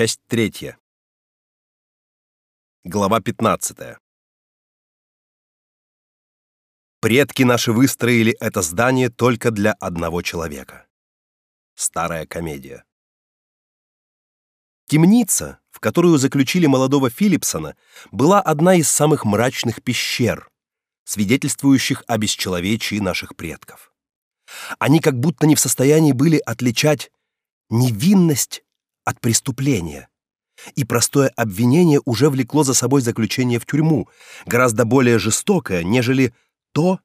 Часть третья. Глава 15. Предки наши выстроили это здание только для одного человека. Старая комедия. Темница, в которую заключили молодого Филипсона, была одна из самых мрачных пещер, свидетельствующих о бесчеловечии наших предков. Они как будто не в состоянии были отличать невинность от преступления. И простое обвинение уже влекло за собой заключение в тюрьму, гораздо более жестокое, нежели то,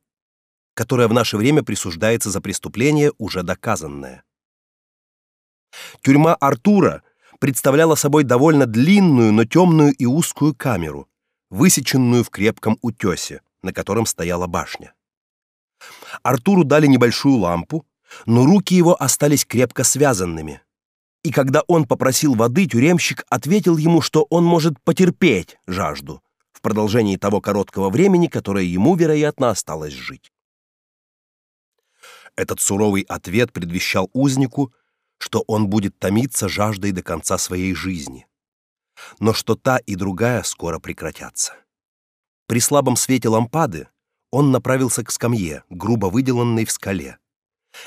которое в наше время присуждается за преступление уже доказанное. Тюрьма Артура представляла собой довольно длинную, но темную и узкую камеру, высеченную в крепком утёсе, на котором стояла башня. Артуру дали небольшую лампу, но руки его остались крепко связанными, и когда он попросил воды, тюремщик ответил ему, что он может потерпеть жажду в продолжении того короткого времени, которое ему, вероятно, осталось жить. Этот суровый ответ предвещал узнику, что он будет томиться жаждой до конца своей жизни, но что та и другая скоро прекратятся. При слабом свете лампады он направился к скамье, грубо выделанной в скале.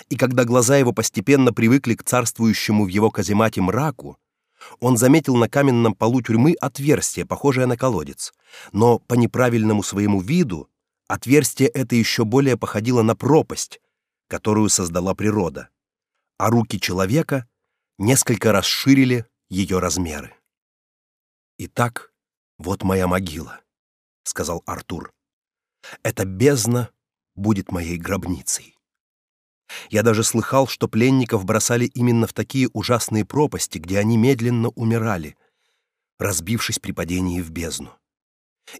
И когда глаза его постепенно привыкли к царствующему в его каземате мраку, он заметил на каменном полу тюрьмы отверстие, похожее на колодец, но по неправильному своему виду отверстие это еще более походило на пропасть, которую создала природа, а руки человека несколько расширили ее размеры. Итак, вот моя могила, сказал Артур. Эта бездна будет моей гробницей. Я даже слыхал, что пленников бросали именно в такие ужасные пропасти, где они медленно умирали, разбившись при падении в бездну.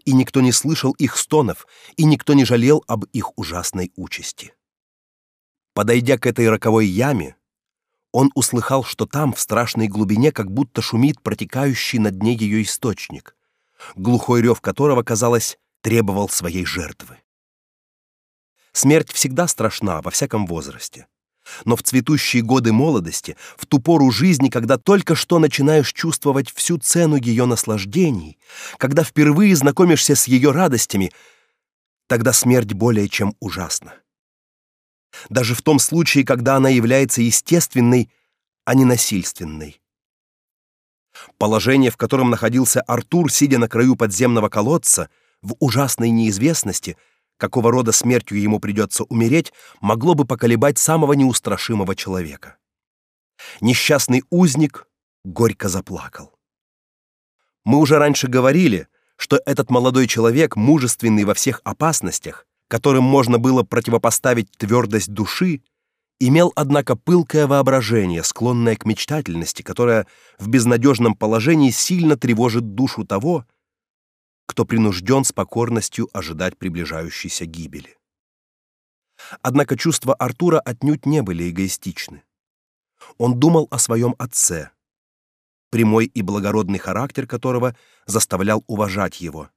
И никто не слышал их стонов, и никто не жалел об их ужасной участи. Подойдя к этой роковой яме, он услыхал, что там, в страшной глубине, как будто шумит протекающий на дне ее источник, глухой рев которого, казалось, требовал своей жертвы. Смерть всегда страшна во всяком возрасте. Но в цветущие годы молодости, в ту пору жизни, когда только что начинаешь чувствовать всю цену ее наслаждений, когда впервые знакомишься с ее радостями, тогда смерть более чем ужасна. Даже в том случае, когда она является естественной, а не насильственной. Положение, в котором находился Артур, сидя на краю подземного колодца, в ужасной неизвестности — какого рода смертью ему придется умереть, могло бы поколебать самого неустрашимого человека. Несчастный узник горько заплакал. Мы уже раньше говорили, что этот молодой человек, мужественный во всех опасностях, которым можно было противопоставить твердость души, имел однако пылкое воображение, склонное к мечтательности, которая в безнадежном положении сильно тревожит душу того, кто принужден с покорностью ожидать приближающейся гибели. Однако чувства Артура отнюдь не были эгоистичны. Он думал о своем отце, прямой и благородный характер которого заставлял уважать его,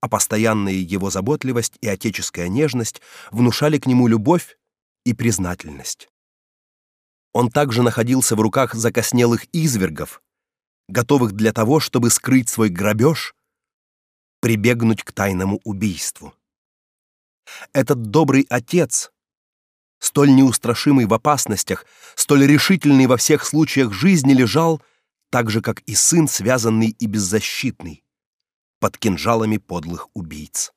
а постоянная его заботливость и отеческая нежность внушали к нему любовь и признательность. Он также находился в руках закоснелых извергов, готовых для того, чтобы скрыть свой грабеж прибегнуть к тайному убийству. Этот добрый отец, столь неустрашимый в опасностях, столь решительный во всех случаях жизни, лежал так же, как и сын, связанный и беззащитный, под кинжалами подлых убийц.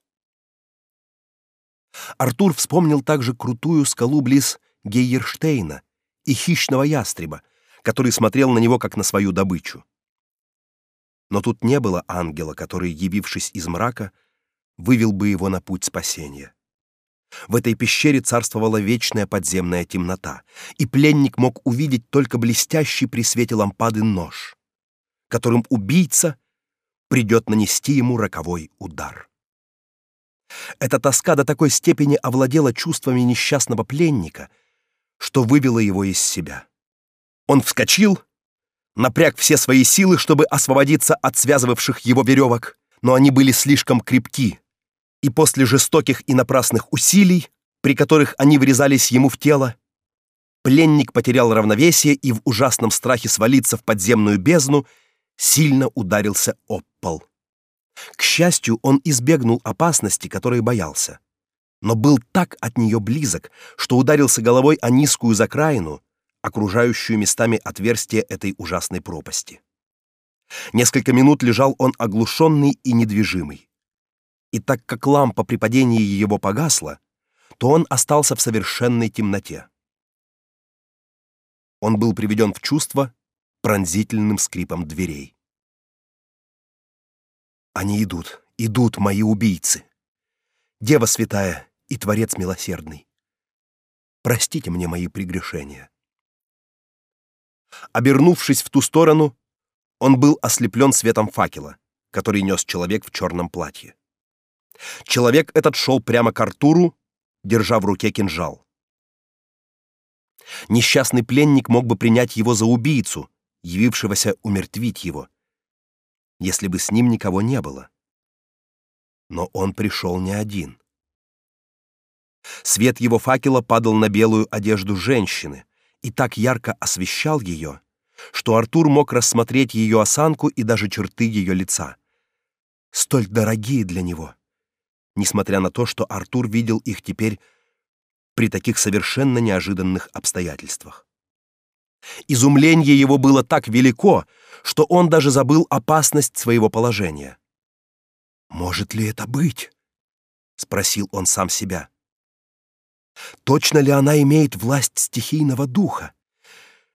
Артур вспомнил также крутую скалу близ Гейерштейна и хищного ястреба, который смотрел на него как на свою добычу. Но тут не было ангела, который, явившись из мрака, вывел бы его на путь спасения. В этой пещере царствовала вечная подземная темнота, и пленник мог увидеть только блестящий при свете лампады нож, которым убийца придет нанести ему роковой удар. Эта тоска до такой степени овладела чувствами несчастного пленника, что вывела его из себя. Он вскочил напряг все свои силы, чтобы освободиться от связывавших его веревок, но они были слишком крепки, и после жестоких и напрасных усилий, при которых они врезались ему в тело, пленник потерял равновесие и в ужасном страхе свалиться в подземную бездну сильно ударился об пол. К счастью, он избегнул опасности, которой боялся, но был так от нее близок, что ударился головой о низкую закраину, окружающую местами отверстие этой ужасной пропасти. Несколько минут лежал он оглушенный и недвижимый. И так как лампа при падении его погасла, то он остался в совершенной темноте. Он был приведен в чувство пронзительным скрипом дверей. Они идут, идут мои убийцы. Дева святая и Творец милосердный. Простите мне мои прегрешения. Обернувшись в ту сторону, он был ослеплен светом факела, который нес человек в черном платье. Человек этот шел прямо к Артуру, держа в руке кинжал. Несчастный пленник мог бы принять его за убийцу, явившегося умертвить его, если бы с ним никого не было. Но он пришел не один. Свет его факела падал на белую одежду женщины и так ярко освещал ее, что Артур мог рассмотреть ее осанку и даже черты ее лица, столь дорогие для него, несмотря на то, что Артур видел их теперь при таких совершенно неожиданных обстоятельствах. Изумление его было так велико, что он даже забыл опасность своего положения. Может ли это быть? спросил он сам себя. Точно ли она имеет власть стихийного духа?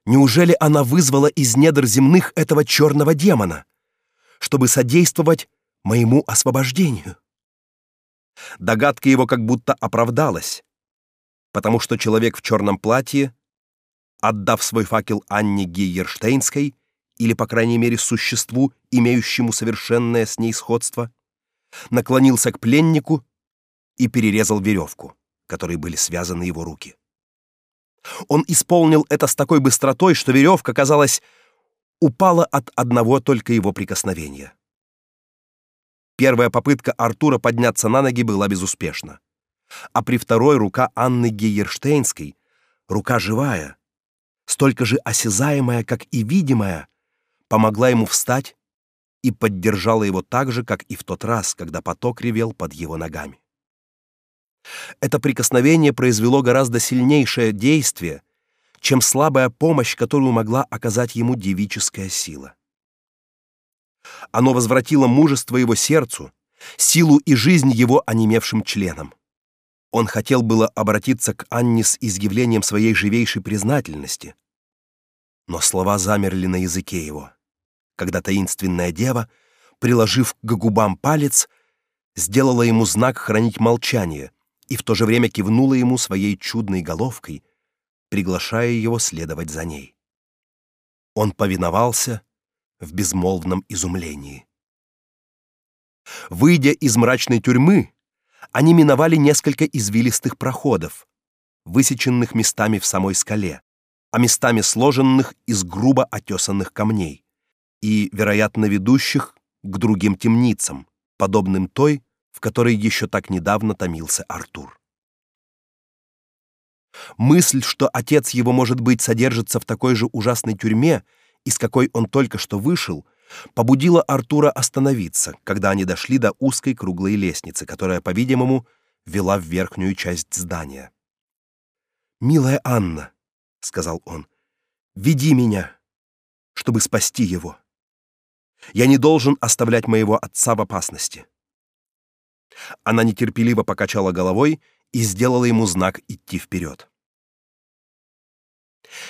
Неужели она вызвала из недр земных этого черного демона, чтобы содействовать моему освобождению? Догадка его как будто оправдалась, потому что человек в черном платье, отдав свой факел Анне Гейерштейнской, или, по крайней мере, существу, имеющему совершенное с ней сходство, наклонился к пленнику и перерезал веревку, которой были связаны его руки. Он исполнил это с такой быстротой, что веревка, казалось, упала от одного только его прикосновения. Первая попытка Артура подняться на ноги была безуспешна. А при второй рука Анны Гейерштейнской, рука живая, столько же осязаемая, как и видимая, помогла ему встать и поддержала его так же, как и в тот раз, когда поток ревел под его ногами. Это прикосновение произвело гораздо сильнейшее действие, чем слабая помощь, которую могла оказать ему девическая сила. Оно возвратило мужество его сердцу, силу и жизнь его онемевшим членам. Он хотел было обратиться к Анне с изъявлением своей живейшей признательности, но слова замерли на языке его, когда таинственная дева, приложив к губам палец, сделала ему знак хранить молчание и в то же время кивнула ему своей чудной головкой, приглашая его следовать за ней. Он повиновался в безмолвном изумлении. Выйдя из мрачной тюрьмы, они миновали несколько извилистых проходов, высеченных местами в самой скале, а местами сложенных из грубо отесанных камней и, вероятно, ведущих к другим темницам, подобным той, в которой еще так недавно томился Артур. Мысль, что отец его, может быть, содержится в такой же ужасной тюрьме, из какой он только что вышел, побудила Артура остановиться, когда они дошли до узкой круглой лестницы, которая, по-видимому, вела в верхнюю часть здания. «Милая Анна», — сказал он, — «веди меня, чтобы спасти его. Я не должен оставлять моего отца в опасности». Она нетерпеливо покачала головой и сделала ему знак идти вперед.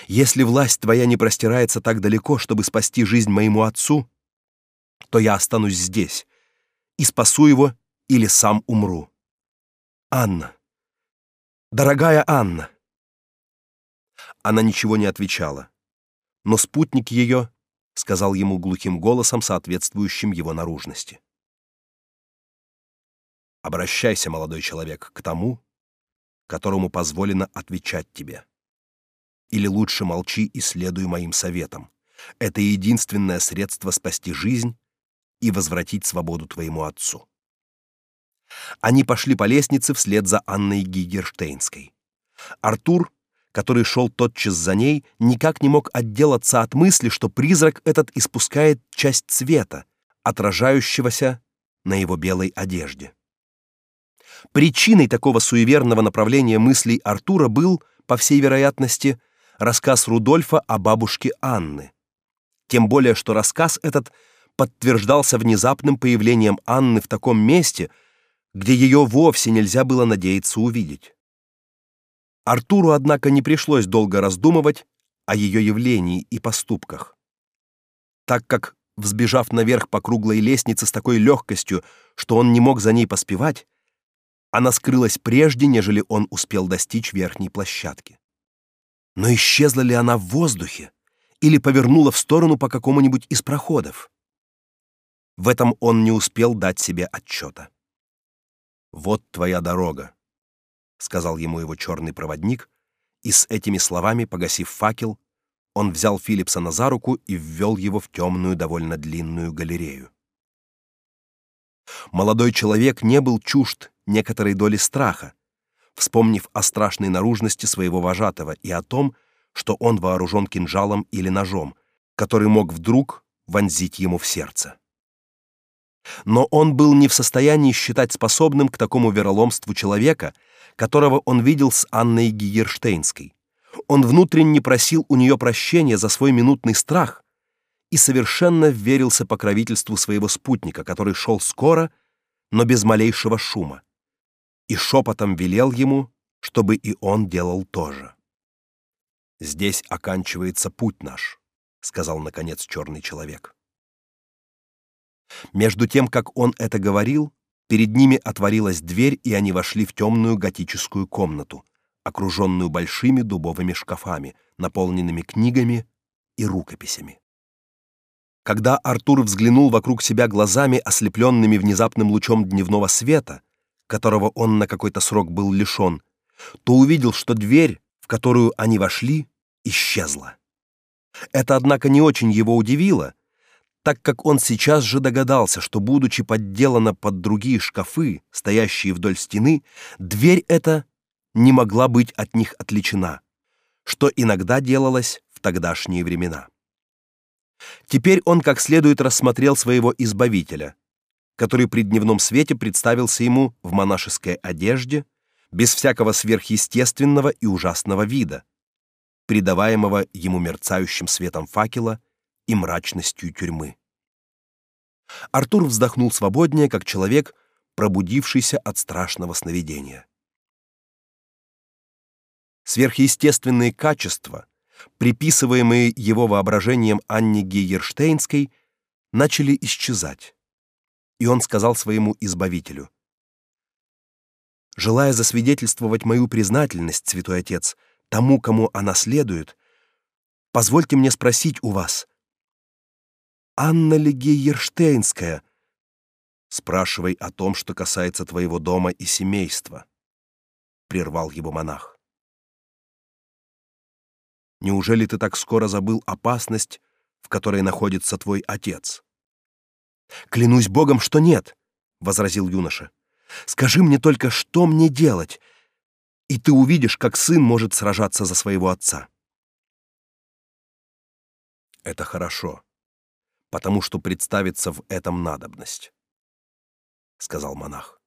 Если власть твоя не простирается так далеко, чтобы спасти жизнь моему отцу, то я останусь здесь и спасу его или сам умру. Анна. Дорогая Анна. Она ничего не отвечала, но спутник ее сказал ему глухим голосом, соответствующим его наружности. Обращайся, молодой человек, к тому, которому позволено отвечать тебе. Или лучше молчи и следуй моим советам. Это единственное средство спасти жизнь и возвратить свободу твоему отцу. Они пошли по лестнице вслед за Анной Гигерштейнской. Артур, который шел тотчас за ней, никак не мог отделаться от мысли, что призрак этот испускает часть цвета, отражающегося на его белой одежде. Причиной такого суеверного направления мыслей Артура был, по всей вероятности, рассказ Рудольфа о бабушке Анны. Тем более, что рассказ этот подтверждался внезапным появлением Анны в таком месте, где ее вовсе нельзя было надеяться увидеть. Артуру, однако, не пришлось долго раздумывать о ее явлении и поступках, так как, взбежав наверх по круглой лестнице с такой легкостью, что он не мог за ней поспевать, она скрылась прежде, нежели он успел достичь верхней площадки. Но исчезла ли она в воздухе или повернула в сторону по какому-нибудь из проходов? В этом он не успел дать себе отчета. Вот твоя дорога, сказал ему его черный проводник, и с этими словами, погасив факел, он взял Филипса за руку и ввел его в темную, довольно длинную галерею. Молодой человек не был чужд некоторой доли страха, вспомнив о страшной наружности своего вожатого и о том, что он вооружен кинжалом или ножом, который мог вдруг вонзить ему в сердце. Но он был не в состоянии считать способным к такому вероломству человека, которого он видел с Анной Гиерштейнской. Он внутренне просил у нее прощения за свой минутный страх и совершенно верился покровительству своего спутника, который шел скоро, но без малейшего шума, и шепотом велел ему, чтобы и он делал то же. Здесь оканчивается путь наш, сказал наконец черный человек. Между тем, как он это говорил, перед ними отворилась дверь, и они вошли в темную готическую комнату, окруженную большими дубовыми шкафами, наполненными книгами и рукописями. Когда Артур взглянул вокруг себя глазами, ослепленными внезапным лучом дневного света, которого он на какой-то срок был лишен, то увидел, что дверь, в которую они вошли, исчезла. Это, однако, не очень его удивило, так как он сейчас же догадался, что, будучи подделана под другие шкафы, стоящие вдоль стены, дверь эта не могла быть от них отличена, что иногда делалось в тогдашние времена. Теперь он как следует рассмотрел своего избавителя, который при дневном свете представился ему в монашеской одежде, без всякого сверхъестественного и ужасного вида, придаваемого ему мерцающим светом факела и мрачностью тюрьмы. Артур вздохнул свободнее, как человек, пробудившийся от страшного сновидения. Сверхъестественные качества, приписываемые его воображением Анне Гейерштейнской, начали исчезать. И он сказал своему избавителю: "Желая засвидетельствовать мою признательность, святой отец, тому, кому она следует, позвольте мне спросить у вас, Анна ли Гейерштейнская. Спрашивай о том, что касается твоего дома и семейства, прервал его монах. Неужели ты так скоро забыл опасность, в которой находится твой отец? Клянусь Богом, что нет, возразил юноша. Скажи мне только, что мне делать, и ты увидишь, как сын может сражаться за своего отца. Это хорошо потому что представится в этом надобность, сказал монах.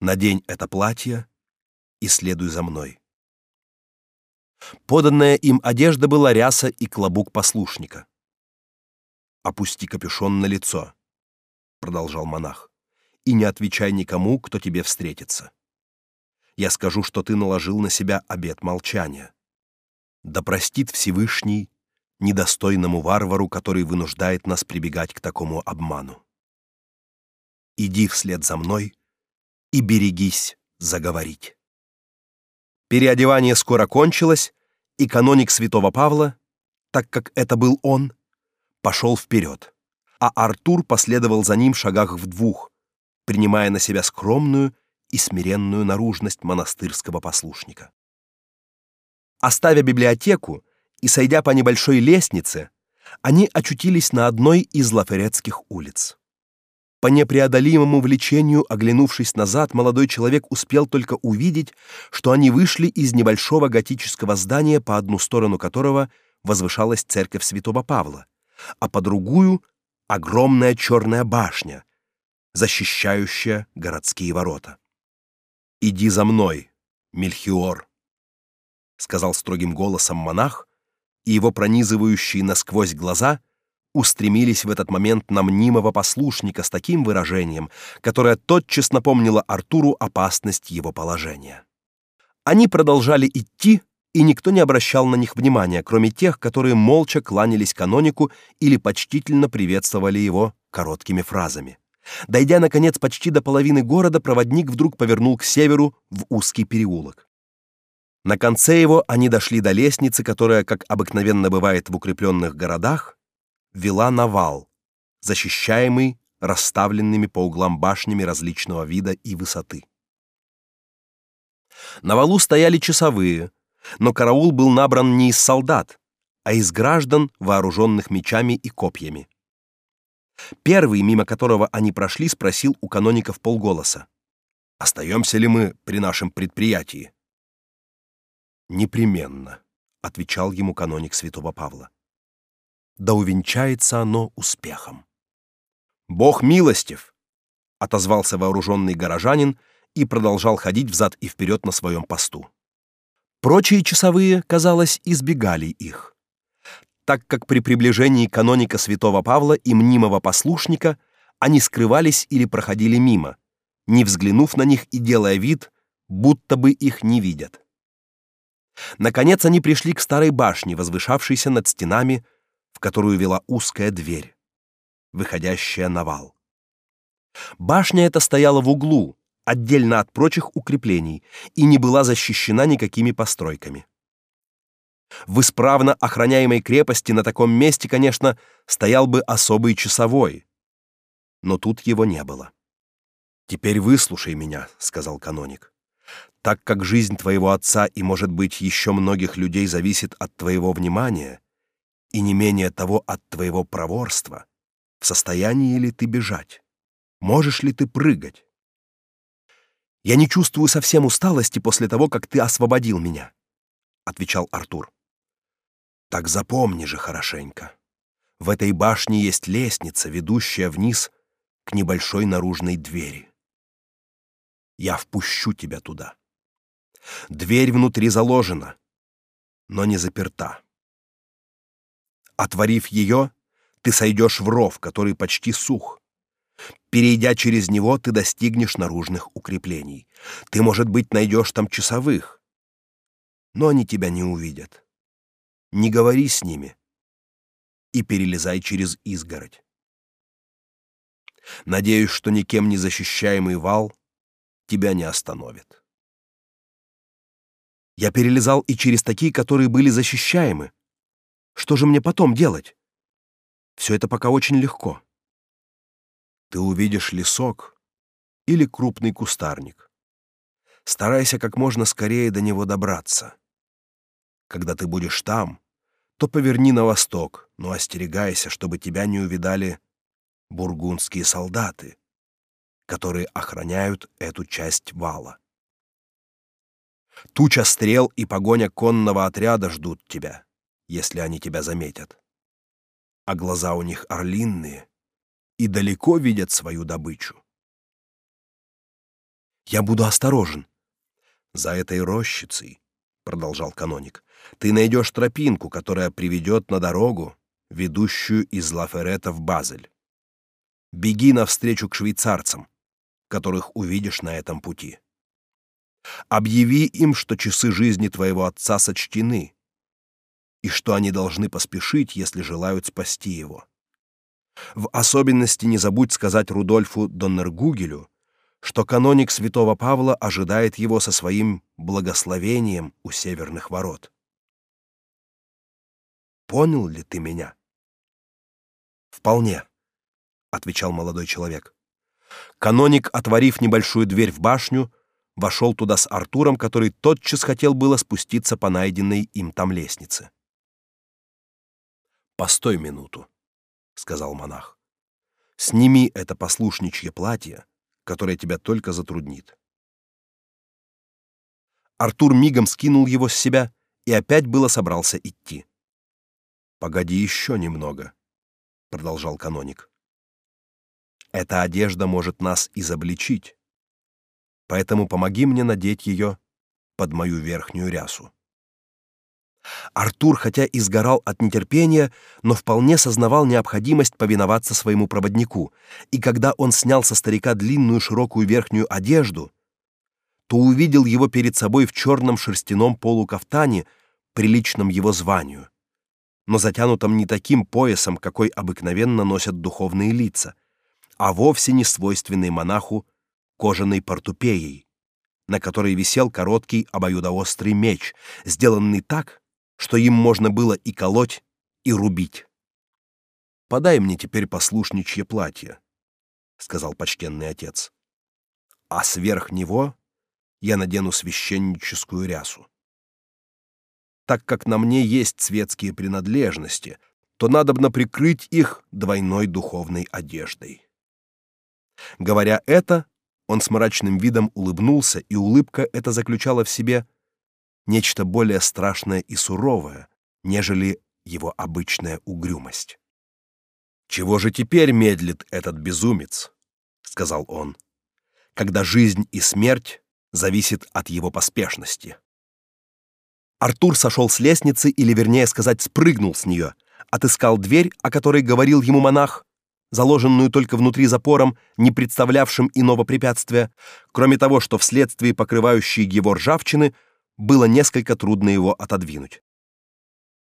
Надень это платье и следуй за мной. Поданная им одежда была ряса и клобук послушника. Опусти капюшон на лицо, продолжал монах, и не отвечай никому, кто тебе встретится. Я скажу, что ты наложил на себя обет молчания. Да простит Всевышний недостойному варвару, который вынуждает нас прибегать к такому обману. Иди вслед за мной и берегись заговорить. Переодевание скоро кончилось, и каноник святого Павла, так как это был он, пошел вперед, а Артур последовал за ним шагах в двух, принимая на себя скромную и смиренную наружность монастырского послушника. Оставя библиотеку, и, сойдя по небольшой лестнице, они очутились на одной из лаферетских улиц. По непреодолимому влечению, оглянувшись назад, молодой человек успел только увидеть, что они вышли из небольшого готического здания, по одну сторону которого возвышалась церковь Святого Павла, а по другую огромная черная башня, защищающая городские ворота. Иди за мной, Мельхиор, сказал строгим голосом монах, и его пронизывающие насквозь глаза устремились в этот момент на мнимого послушника с таким выражением, которое тотчас напомнило Артуру опасность его положения. Они продолжали идти, и никто не обращал на них внимания, кроме тех, которые молча кланялись канонику или почтительно приветствовали его короткими фразами. Дойдя наконец почти до половины города, проводник вдруг повернул к северу в узкий переулок. На конце его они дошли до лестницы, которая, как обыкновенно бывает в укрепленных городах, вела на вал, защищаемый расставленными по углам башнями различного вида и высоты. На валу стояли часовые, но караул был набран не из солдат, а из граждан, вооруженных мечами и копьями. Первый, мимо которого они прошли, спросил у каноников полголоса: "Остаемся ли мы при нашем предприятии?" "Непременно", отвечал ему каноник Святого Павла. "Да увенчается оно успехом". "Бог милостив", отозвался вооруженный горожанин и продолжал ходить взад и вперед на своем посту. Прочие часовые, казалось, избегали их так как при приближении каноника святого Павла и мнимого послушника они скрывались или проходили мимо, не взглянув на них и делая вид, будто бы их не видят. Наконец они пришли к старой башне, возвышавшейся над стенами, в которую вела узкая дверь, выходящая на вал. Башня эта стояла в углу, отдельно от прочих укреплений, и не была защищена никакими постройками. В исправно охраняемой крепости на таком месте, конечно, стоял бы особый часовой. Но тут его не было. Теперь выслушай меня, сказал каноник. Так как жизнь твоего отца и, может быть, еще многих людей зависит от твоего внимания, и не менее того от твоего проворства, в состоянии ли ты бежать? Можешь ли ты прыгать? Я не чувствую совсем усталости после того, как ты освободил меня, отвечал Артур. Так запомни же хорошенько. В этой башне есть лестница, ведущая вниз к небольшой наружной двери. Я впущу тебя туда. Дверь внутри заложена, но не заперта. Отворив ее, ты сойдешь в ров, который почти сух. Перейдя через него, ты достигнешь наружных укреплений. Ты, может быть, найдешь там часовых, но они тебя не увидят не говори с ними и перелезай через изгородь. Надеюсь, что никем не защищаемый вал тебя не остановит. Я перелезал и через такие, которые были защищаемы. Что же мне потом делать? Все это пока очень легко. Ты увидишь лесок или крупный кустарник. Старайся как можно скорее до него добраться. Когда ты будешь там, то поверни на восток, но остерегайся, чтобы тебя не увидали бургундские солдаты, которые охраняют эту часть вала. Туча стрел и погоня конного отряда ждут тебя, если они тебя заметят. А глаза у них орлинные и далеко видят свою добычу. Я буду осторожен. За этой рощицей продолжал каноник. Ты найдешь тропинку, которая приведет на дорогу, ведущую из Лаферета в Базель. Беги навстречу к швейцарцам, которых увидишь на этом пути. Объяви им, что часы жизни твоего отца сочтены, и что они должны поспешить, если желают спасти его. В особенности не забудь сказать Рудольфу Доннергугелю, что каноник святого Павла ожидает его со своим благословением у северных ворот. Понял ли ты меня? Вполне, отвечал молодой человек. Каноник, отворив небольшую дверь в башню, вошел туда с Артуром, который тотчас хотел было спуститься по найденной им там лестнице. Постой минуту, сказал монах. Сними это послушничье платье, которое тебя только затруднит. Артур мигом скинул его с себя и опять было собрался идти. Погоди еще немного, продолжал каноник. Эта одежда может нас изобличить. Поэтому помоги мне надеть ее под мою верхнюю рясу. Артур, хотя и сгорал от нетерпения, но вполне сознавал необходимость повиноваться своему проводнику, и когда он снял со старика длинную широкую верхнюю одежду, то увидел его перед собой в черном шерстяном полукафтане, приличном его званию, но затянутом не таким поясом, какой обыкновенно носят духовные лица, а вовсе не свойственной монаху кожаной портупеей, на которой висел короткий обоюдоострый меч, сделанный так, что им можно было и колоть, и рубить. «Подай мне теперь послушничье платье», — сказал почтенный отец. «А сверх него я надену священническую рясу. Так как на мне есть светские принадлежности, то надобно прикрыть их двойной духовной одеждой». Говоря это, он с мрачным видом улыбнулся, и улыбка эта заключала в себе — нечто более страшное и суровое, нежели его обычная угрюмость. Чего же теперь медлит этот безумец, сказал он, когда жизнь и смерть зависят от его поспешности. Артур сошел с лестницы, или вернее сказать, спрыгнул с нее, отыскал дверь, о которой говорил ему монах, заложенную только внутри запором, не представлявшим иного препятствия, кроме того, что вследствие покрывающей его ржавчины было несколько трудно его отодвинуть.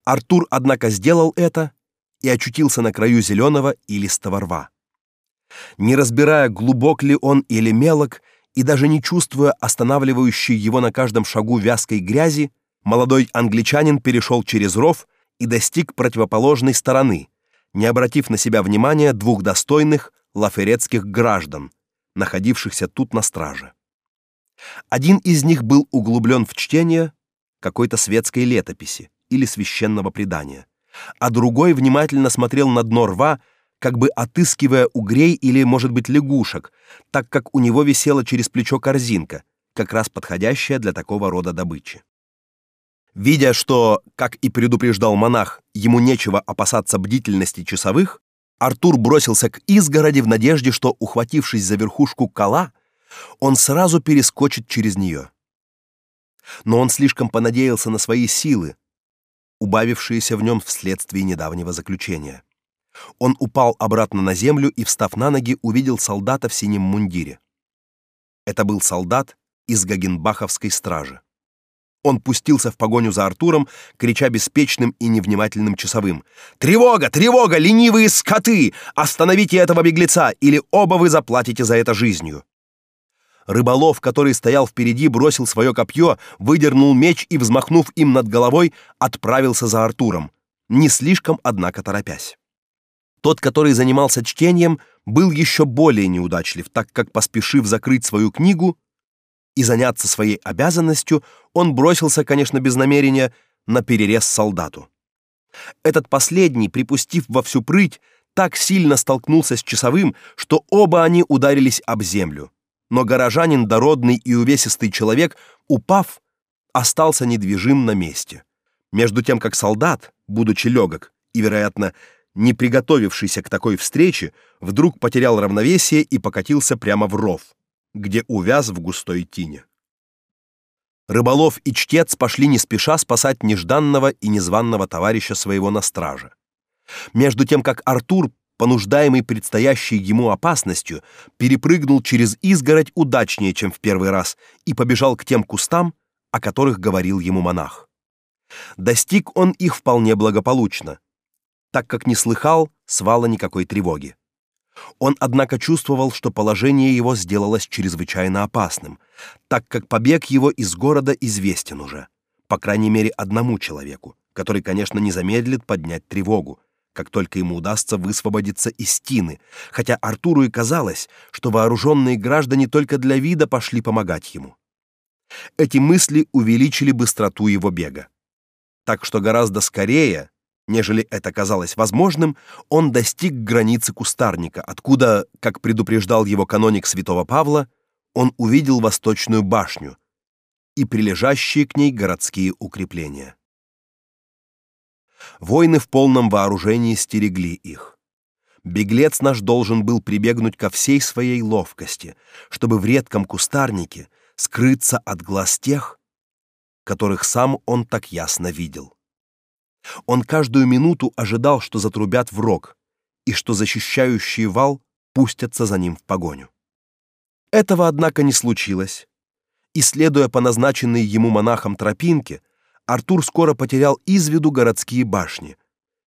Артур, однако, сделал это и очутился на краю зеленого и листого рва. Не разбирая, глубок ли он или мелок, и даже не чувствуя останавливающей его на каждом шагу вязкой грязи, молодой англичанин перешел через ров и достиг противоположной стороны, не обратив на себя внимания двух достойных лаферетских граждан, находившихся тут на страже. Один из них был углублен в чтение какой-то светской летописи или священного предания, а другой внимательно смотрел на дно рва, как бы отыскивая угрей или, может быть, лягушек, так как у него висела через плечо корзинка, как раз подходящая для такого рода добычи. Видя, что, как и предупреждал монах, ему нечего опасаться бдительности часовых, Артур бросился к изгороди в надежде, что, ухватившись за верхушку кола, он сразу перескочит через нее. Но он слишком понадеялся на свои силы, убавившиеся в нем вследствие недавнего заключения. Он упал обратно на землю и, встав на ноги, увидел солдата в синем мундире. Это был солдат из Гагенбаховской стражи. Он пустился в погоню за Артуром, крича беспечным и невнимательным часовым: "Тревога, тревога, ленивые скоты! Остановите этого беглеца, или оба вы заплатите за это жизнью!" Рыболов, который стоял впереди, бросил свое копье, выдернул меч и, взмахнув им над головой, отправился за Артуром, не слишком, однако, торопясь. Тот, который занимался чтением, был еще более неудачлив, так как, поспешив закрыть свою книгу и заняться своей обязанностью, он бросился, конечно, без намерения, на перерез солдату. Этот последний, припустив во всю прыть, так сильно столкнулся с часовым, что оба они ударились об землю но горожанин, дородный и увесистый человек, упав, остался недвижим на месте. Между тем, как солдат, будучи легок и, вероятно, не приготовившийся к такой встрече, вдруг потерял равновесие и покатился прямо в ров, где увяз в густой тине. Рыболов и чтец пошли не спеша спасать нежданного и незваного товарища своего на страже. Между тем, как Артур понуждаемый предстоящей ему опасностью, перепрыгнул через изгородь удачнее, чем в первый раз, и побежал к тем кустам, о которых говорил ему монах. Достиг он их вполне благополучно, так как не слыхал свала никакой тревоги. Он, однако, чувствовал, что положение его сделалось чрезвычайно опасным, так как побег его из города известен уже, по крайней мере, одному человеку, который, конечно, не замедлит поднять тревогу, как только ему удастся высвободиться из тины, хотя Артуру и казалось, что вооруженные граждане только для вида пошли помогать ему. Эти мысли увеличили быстроту его бега. Так что гораздо скорее, нежели это казалось возможным, он достиг границы кустарника, откуда, как предупреждал его каноник Святого Павла, он увидел восточную башню и прилежащие к ней городские укрепления. Воины в полном вооружении стерегли их. Беглец наш должен был прибегнуть ко всей своей ловкости, чтобы в редком кустарнике скрыться от глаз тех, которых сам он так ясно видел. Он каждую минуту ожидал, что затрубят в рог, и что защищающие вал пустятся за ним в погоню. Этого, однако, не случилось. И следуя по назначенной ему монахам тропинке, Артур скоро потерял из виду городские башни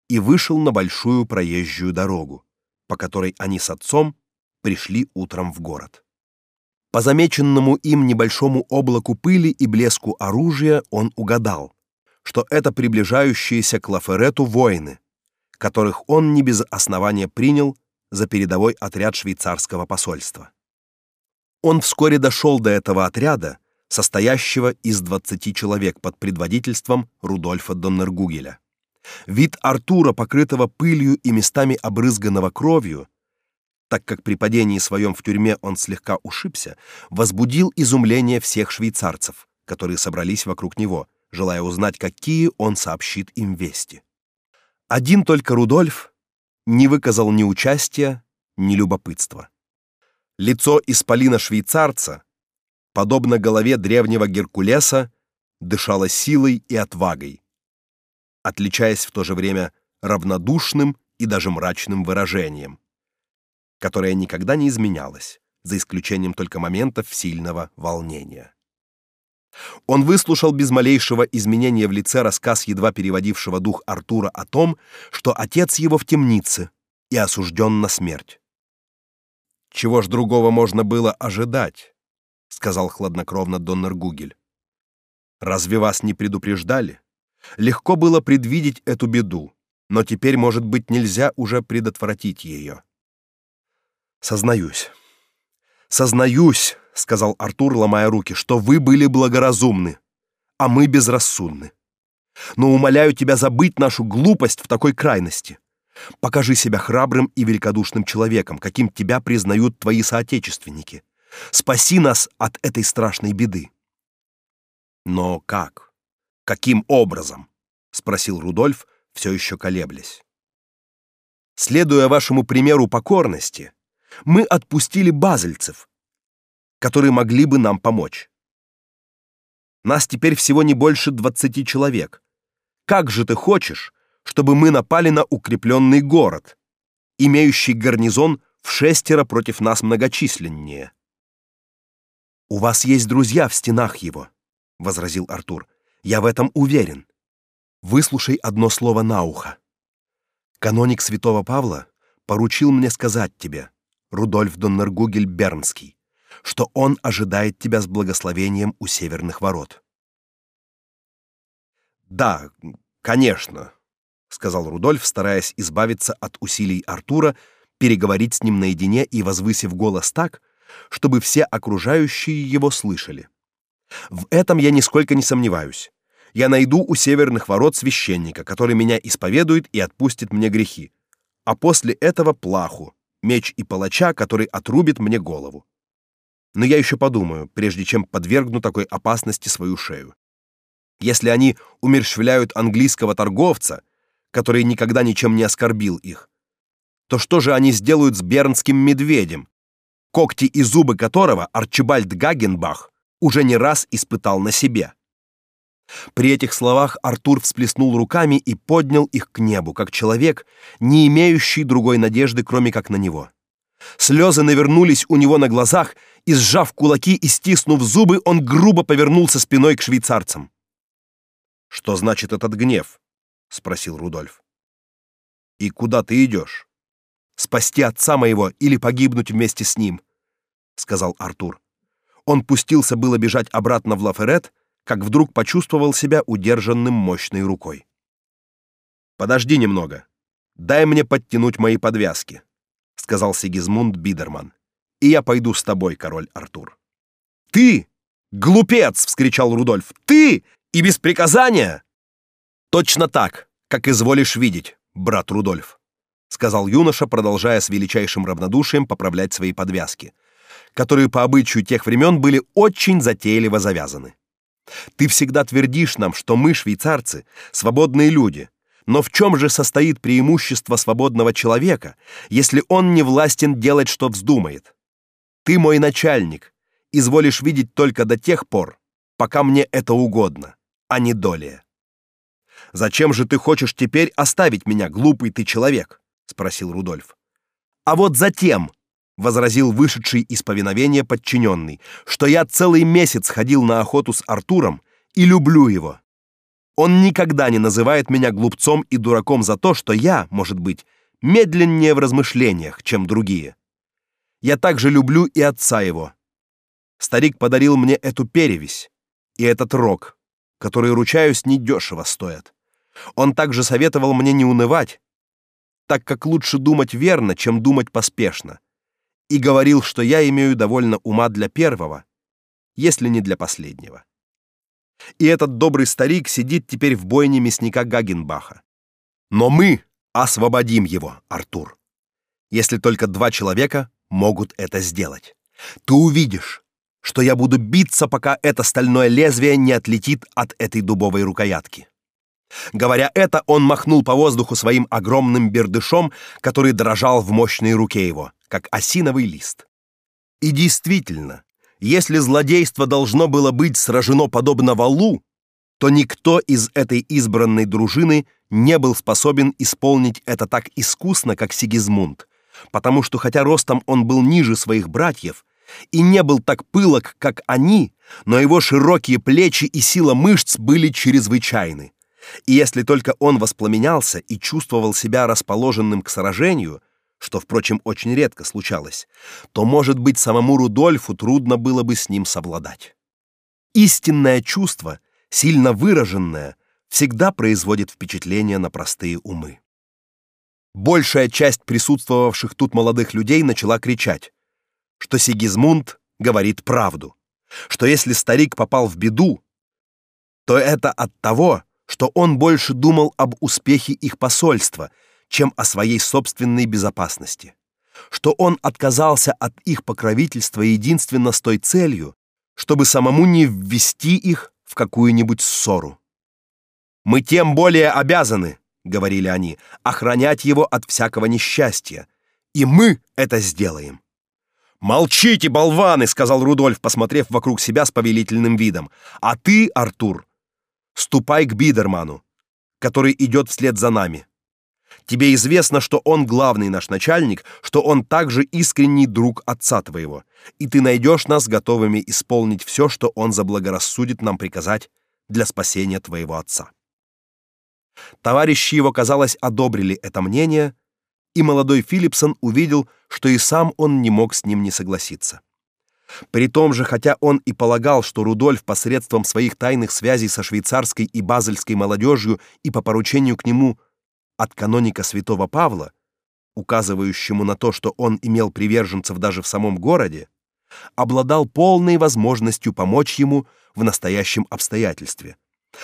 и вышел на большую проезжую дорогу, по которой они с отцом пришли утром в город. По замеченному им небольшому облаку пыли и блеску оружия он угадал, что это приближающиеся к Лаферету воины, которых он не без основания принял за передовой отряд швейцарского посольства. Он вскоре дошел до этого отряда, состоящего из 20 человек под предводительством Рудольфа Доннергугеля. Вид Артура, покрытого пылью и местами обрызганного кровью, так как при падении своем в тюрьме он слегка ушибся, возбудил изумление всех швейцарцев, которые собрались вокруг него, желая узнать, какие он сообщит им вести. Один только Рудольф не выказал ни участия, ни любопытства. Лицо исполина швейцарца, подобно голове древнего Геркулеса, дышало силой и отвагой, отличаясь в то же время равнодушным и даже мрачным выражением, которое никогда не изменялось, за исключением только моментов сильного волнения. Он выслушал без малейшего изменения в лице рассказ едва переводившего дух Артура о том, что отец его в темнице и осужден на смерть. Чего ж другого можно было ожидать, сказал хладнокровно Доннер Гугель. Разве вас не предупреждали? Легко было предвидеть эту беду, но теперь, может быть, нельзя уже предотвратить ее. Сознаюсь. Сознаюсь, сказал Артур, ломая руки, что вы были благоразумны, а мы безрассудны. Но умоляю тебя забыть нашу глупость в такой крайности. Покажи себя храбрым и великодушным человеком, каким тебя признают твои соотечественники. Спаси нас от этой страшной беды. Но как? Каким образом? спросил Рудольф, все еще колеблясь. Следуя вашему примеру покорности, мы отпустили базельцев, которые могли бы нам помочь. Нас теперь всего не больше двадцати человек. Как же ты хочешь, чтобы мы напали на укрепленный город, имеющий гарнизон в шестеро против нас многочисленнее? У вас есть друзья в стенах его, возразил Артур. Я в этом уверен. Выслушай одно слово на ухо. Каноник Святого Павла поручил мне сказать тебе, Рудольф Доннергугель Бернский, что он ожидает тебя с благословением у северных ворот. Да, конечно, сказал Рудольф, стараясь избавиться от усилий Артура переговорить с ним наедине и возвысив голос так, чтобы все окружающие его слышали. В этом я нисколько не сомневаюсь. Я найду у северных ворот священника, который меня исповедует и отпустит мне грехи, а после этого плаху, меч и палача, который отрубит мне голову. Но я еще подумаю, прежде чем подвергну такой опасности свою шею. Если они умерщвляют английского торговца, который никогда ничем не оскорбил их, то что же они сделают с бернским медведем, когти и зубы которого Арчибальд Гагенбах уже не раз испытал на себе? При этих словах Артур всплеснул руками и поднял их к небу, как человек, не имеющий другой надежды, кроме как на него. Слезы навернулись у него на глазах, и сжав кулаки и стиснув зубы, он грубо повернулся спиной к швейцарцам. Что значит этот гнев? спросил Рудольф. И куда ты идешь? Спасти отца моего или погибнуть вместе с ним, сказал Артур. Он пустился было бежать обратно в Лаферет, как вдруг почувствовал себя удержанным мощной рукой. Подожди немного. Дай мне подтянуть мои подвязки, сказал Сигизмунд Бидерман. И я пойду с тобой, король Артур. Ты, глупец, вскричал Рудольф. Ты и без приказания? Точно так, как изволишь видеть, брат Рудольф, сказал юноша, продолжая с величайшим равнодушием поправлять свои подвязки, которые по обычаю тех времен были очень затейливо завязаны. Ты всегда твердишь нам, что мы швейцарцы свободные люди. Но в чем же состоит преимущество свободного человека, если он не властен делать, что вздумает? Ты мой начальник, изволишь видеть только до тех пор, пока мне это угодно, а не долее. Зачем же ты хочешь теперь оставить меня, глупый ты человек? спросил Рудольф. А вот затем, возразил вышедший из повиновения подчиненный, что я целый месяц ходил на охоту с Артуром и люблю его. Он никогда не называет меня глупцом и дураком за то, что я, может быть, медленнее в размышлениях, чем другие. Я также люблю и отца его. Старик подарил мне эту перевесь и этот рог, которые, ручаюсь, недешево стоят. Он также советовал мне не унывать, так как лучше думать верно, чем думать поспешно, и говорил, что я имею довольно ума для первого, если не для последнего. И этот добрый старик сидит теперь в бойне мясника Гагенбаха. Но мы освободим его, Артур. Если только два человека могут это сделать. Ты увидишь, что я буду биться, пока это стальное лезвие не отлетит от этой дубовой рукоятки. Говоря это, он махнул по воздуху своим огромным бердышом, который дрожал в мощной руке его, как осиновый лист. И действительно, если злодейство должно было быть сражено подобно валу, то никто из этой избранной дружины не был способен исполнить это так искусно, как Сигизмунд, потому что хотя ростом он был ниже своих братьев, и не был так пылок, как они, но его широкие плечи и сила мышц были чрезвычайны. И если только он воспламенялся и чувствовал себя расположенным к сражению, что, впрочем, очень редко случалось, то, может быть, самому Рудольфу трудно было бы с ним совладать. Истинное чувство, сильно выраженное, всегда производит впечатление на простые умы. Большая часть присутствовавших тут молодых людей начала кричать: что Сигизмунд говорит правду, что если старик попал в беду, то это от того, что он больше думал об успехе их посольства, чем о своей собственной безопасности, что он отказался от их покровительства единственно с той целью, чтобы самому не ввести их в какую-нибудь ссору. Мы тем более обязаны, говорили они, охранять его от всякого несчастья, и мы это сделаем. «Молчите, болваны!» — сказал Рудольф, посмотрев вокруг себя с повелительным видом. «А ты, Артур, ступай к Бидерману, который идет вслед за нами. Тебе известно, что он главный наш начальник, что он также искренний друг отца твоего, и ты найдешь нас готовыми исполнить все, что он заблагорассудит нам приказать для спасения твоего отца». Товарищи его, казалось, одобрили это мнение, и молодой Филипсон увидел, что и сам он не мог с ним не согласиться. При том же, хотя он и полагал, что Рудольф посредством своих тайных связей со швейцарской и базельской молодежью и по поручению к нему от каноника святого Павла, указывающему на то, что он имел приверженцев даже в самом городе, обладал полной возможностью помочь ему в настоящем обстоятельстве.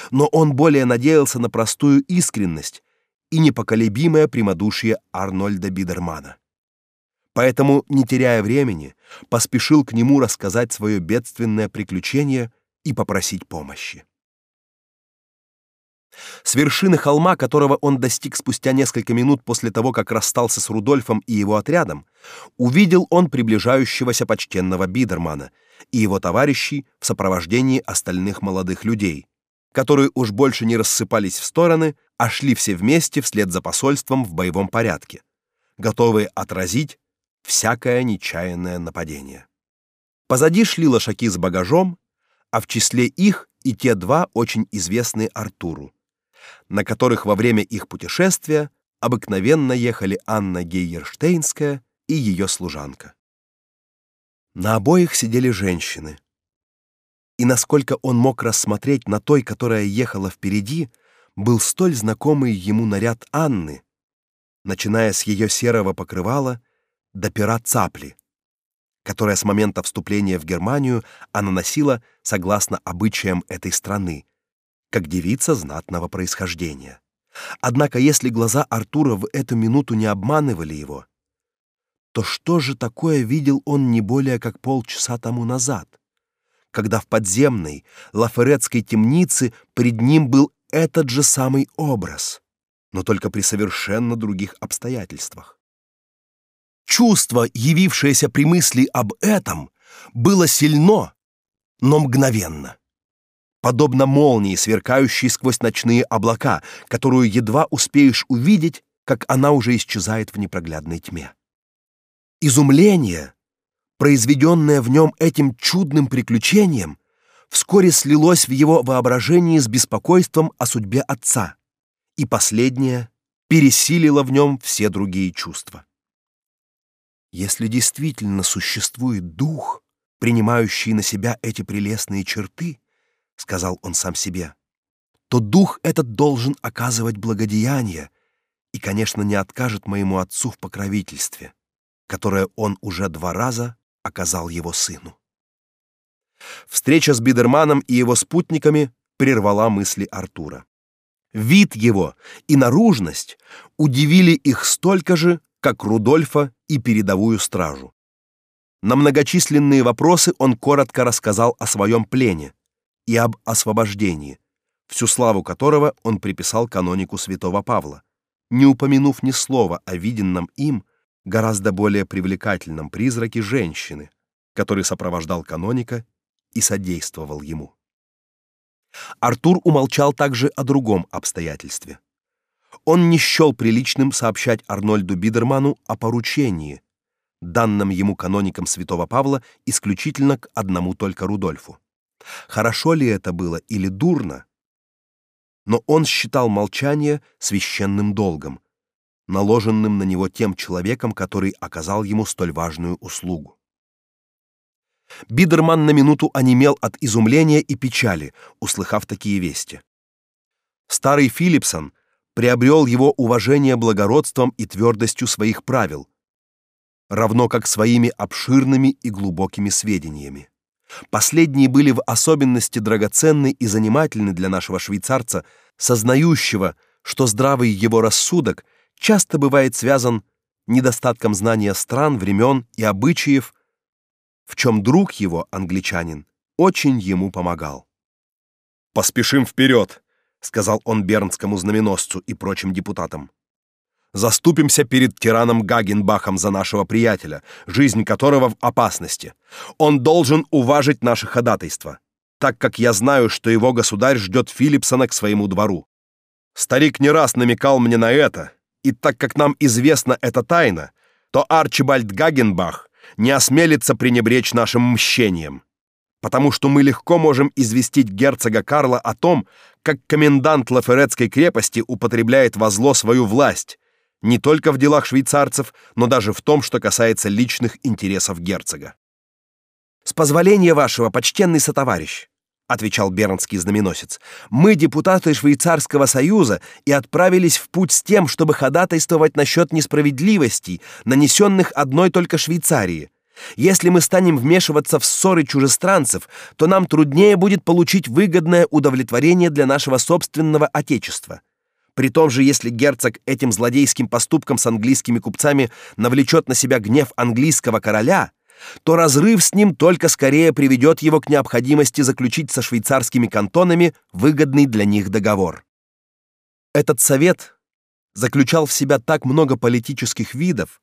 Но он более надеялся на простую искренность и непоколебимое прямодушие Арнольда Бидермана. Поэтому, не теряя времени, поспешил к нему рассказать свое бедственное приключение и попросить помощи. С вершины холма, которого он достиг спустя несколько минут после того, как расстался с Рудольфом и его отрядом, увидел он приближающегося почтенного Бидермана и его товарищей в сопровождении остальных молодых людей, которые уж больше не рассыпались в стороны, а шли все вместе вслед за посольством в боевом порядке, готовые отразить всякое нечаянное нападение. Позади шли лошаки с багажом, а в числе их и те два очень известные Артуру, на которых во время их путешествия обыкновенно ехали Анна Гейерштейнская и ее служанка. На обоих сидели женщины. И насколько он мог рассмотреть на той, которая ехала впереди, был столь знакомый ему наряд Анны, начиная с ее серого покрывала до пера цапли, которое с момента вступления в Германию она носила согласно обычаям этой страны, как девица знатного происхождения, Однако, если глаза Артура в эту минуту не обманывали его, то что же такое видел он не более как полчаса тому назад, когда в подземной лаферетской темнице пред ним был этот же самый образ, но только при совершенно других обстоятельствах. Чувство, явившееся при мысли об этом, было сильно, но мгновенно. Подобно молнии, сверкающей сквозь ночные облака, которую едва успеешь увидеть, как она уже исчезает в непроглядной тьме. Изумление, произведенное в нем этим чудным приключением, вскоре слилось в его воображении с беспокойством о судьбе отца, и последнее пересилило в нем все другие чувства. Если действительно существует дух, принимающий на себя эти прелестные черты, сказал он сам себе, то дух этот должен оказывать благодеяние и, конечно, не откажет моему отцу в покровительстве, которое он уже два раза оказал его сыну. Встреча с Бидерманом и его спутниками прервала мысли Артура. Вид его и наружность удивили их столько же, как Рудольфа и передовую стражу. На многочисленные вопросы он коротко рассказал о своем плене и об освобождении, всю славу которого он приписал канонику святого Павла, не упомянув ни слова о виденном им гораздо более привлекательном призраке женщины, который сопровождал каноника и содействовал ему. Артур умолчал также о другом обстоятельстве. Он не счел приличным сообщать Арнольду Бидерману о поручении, данном ему каноником святого Павла исключительно к одному только Рудольфу. Хорошо ли это было или дурно? Но он считал молчание священным долгом, наложенным на него тем человеком, который оказал ему столь важную услугу. Бидерман на минуту онемел от изумления и печали, услыхав такие вести. Старый Филипсон приобрел его уважение благородством и твердостью своих правил, равно как своими обширными и глубокими сведениями. Последние были в особенности драгоценны и занимательны для нашего швейцарца, сознающего, что здравый его рассудок часто бывает связан недостатком знания стран, времен и обычаев, в чем друг его, англичанин, очень ему помогал. «Поспешим вперед», — сказал он бернскому знаменосцу и прочим депутатам. «Заступимся перед тираном Гагенбахом за нашего приятеля, жизнь которого в опасности. Он должен уважить наше ходатайство, так как я знаю, что его государь ждет Филипсона к своему двору. Старик не раз намекал мне на это, и так как нам известна эта тайна, то Арчибальд Гагенбах не осмелится пренебречь нашим мщением, потому что мы легко можем известить герцога Карла о том, как комендант Лаферетской крепости употребляет во зло свою власть, не только в делах швейцарцев, но даже в том, что касается личных интересов герцога. С позволения вашего, почтенный сотоварищ, отвечал бернский знаменосец. Мы депутаты швейцарского союза и отправились в путь с тем, чтобы ходатайствовать насчет несправедливостей, нанесенных одной только Швейцарии. Если мы станем вмешиваться в ссоры чужестранцев, то нам труднее будет получить выгодное удовлетворение для нашего собственного отечества. При том же, если герцог этим злодейским поступком с английскими купцами навлечет на себя гнев английского короля, то разрыв с ним только скорее приведет его к необходимости заключить со швейцарскими кантонами выгодный для них договор. Этот совет заключал в себя так много политических видов,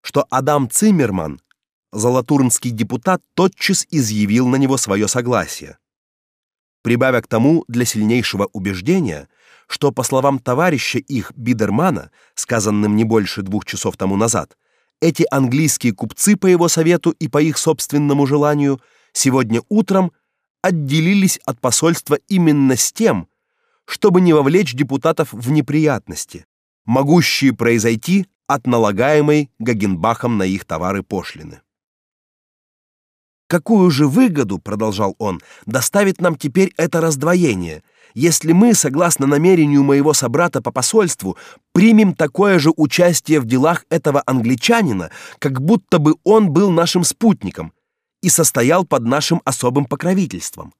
что Адам Циммерман, золотурнский депутат, тотчас изъявил на него свое согласие. Прибавя к тому для сильнейшего убеждения, что по словам товарища их Бидермана, сказанным не больше двух часов тому назад, эти английские купцы по его совету и по их собственному желанию сегодня утром отделились от посольства именно с тем, чтобы не вовлечь депутатов в неприятности, могущие произойти от налагаемой Гагенбахом на их товары пошлины. Какую же выгоду, продолжал он, доставит нам теперь это раздвоение, если мы, согласно намерению моего собрата по посольству, примем такое же участие в делах этого англичанина, как будто бы он был нашим спутником и состоял под нашим особым покровительством.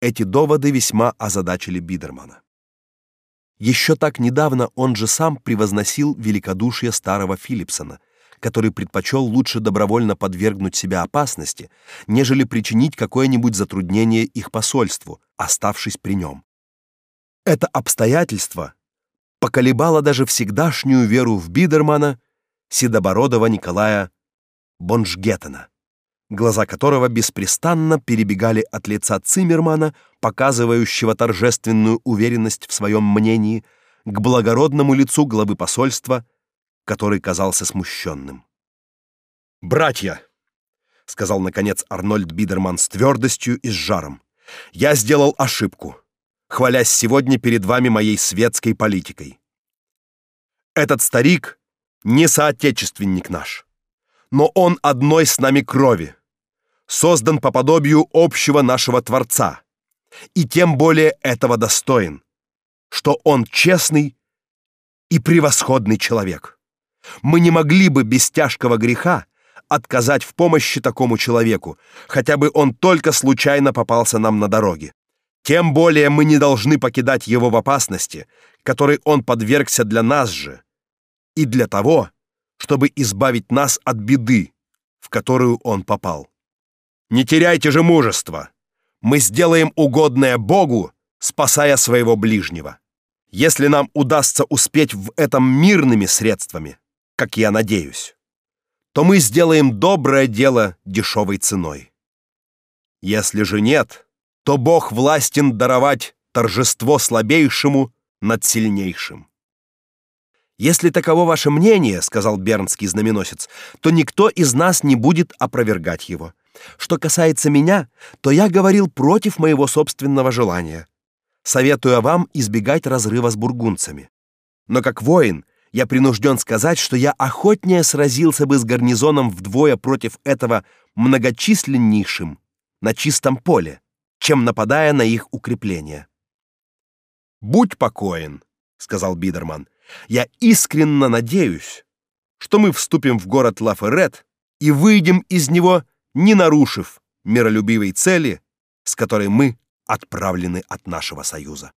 Эти доводы весьма озадачили Бидермана. Еще так недавно он же сам превозносил великодушие старого Филипсона, который предпочел лучше добровольно подвергнуть себя опасности, нежели причинить какое-нибудь затруднение их посольству, оставшись при нем. Это обстоятельство поколебало даже всегдашнюю веру в Бидермана седобородого Николая Бонжгеттена, глаза которого беспрестанно перебегали от лица Циммермана, показывающего торжественную уверенность в своем мнении, к благородному лицу главы посольства, который казался смущенным. «Братья!» — сказал, наконец, Арнольд Бидерман с твердостью и с жаром. «Я сделал ошибку, хвалясь сегодня перед вами моей светской политикой. Этот старик — не соотечественник наш но он одной с нами крови, создан по подобию общего нашего Творца, и тем более этого достоин, что он честный и превосходный человек. Мы не могли бы без тяжкого греха отказать в помощи такому человеку, хотя бы он только случайно попался нам на дороге. Тем более мы не должны покидать его в опасности, которой он подвергся для нас же, и для того, чтобы избавить нас от беды, в которую он попал. Не теряйте же мужества. Мы сделаем угодное Богу, спасая своего ближнего. Если нам удастся успеть в этом мирными средствами, как я надеюсь, то мы сделаем доброе дело дешевой ценой. Если же нет, то Бог властен даровать торжество слабейшему над сильнейшим. Если таково ваше мнение, сказал бернский знаменосец, то никто из нас не будет опровергать его. Что касается меня, то я говорил против моего собственного желания, советуя вам избегать разрыва с бургунцами. Но как воин, я принужден сказать, что я охотнее сразился бы с гарнизоном вдвое против этого многочисленнейшим на чистом поле, чем нападая на их укрепления. Будь покоен, сказал Бидерман. Я искренне надеюсь, что мы вступим в город Лаферет и выйдем из него, не нарушив миролюбивой цели, с которой мы отправлены от нашего союза.